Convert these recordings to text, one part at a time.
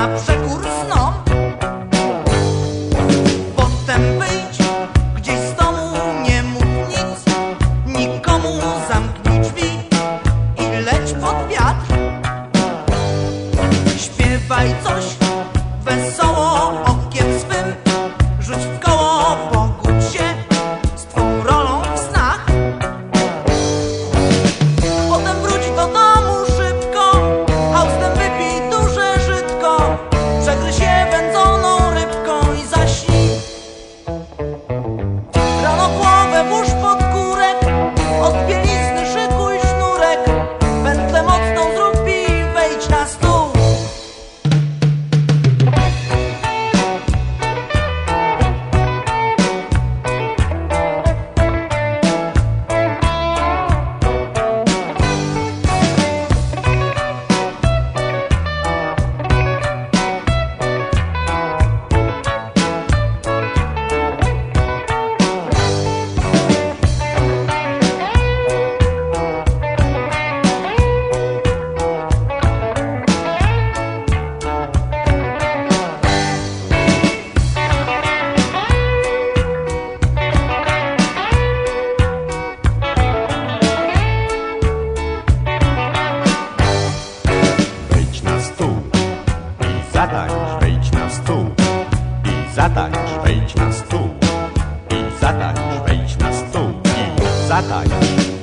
na przekór snom. Potem wyjdź gdzieś z domu, nie mów nic Nikomu zamknij drzwi i leć pod zatańcz, wejdź na stół. I zatańcz, wejdź na stół. I zatańcz,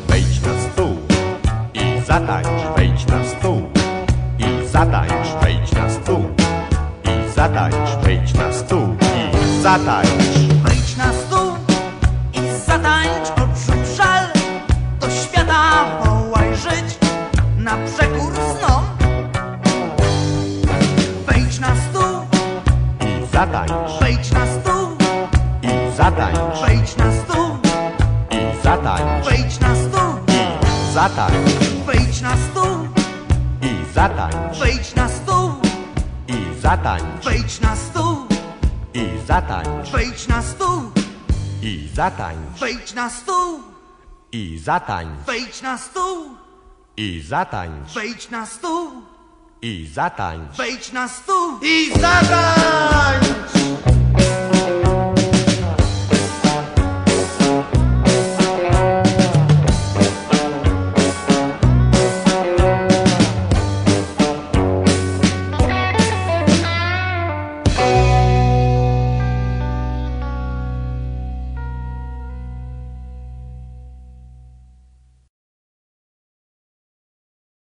wejdź na stół. I zatańcz, wejdź na stół. I zatańcz, wejdź na stół. I zatańcz, wejdź na stół. I zatańcz. I zatańcz, wejdź na stół, i zatańcz, wejdź na stół, i zatańcz, wejdź na stół, i zatańcz, wejdź na stół, i zatańcz, wejdź na stół, i zatańcz, wejdź na stół, i zatańcz, wejdź na stół, i zatańcz, wejdź na stół, i zatańcz, wejdź na stół, i zatańcz, wejdź na stół, i zatańcz. wejdź na stół. I zatańcz!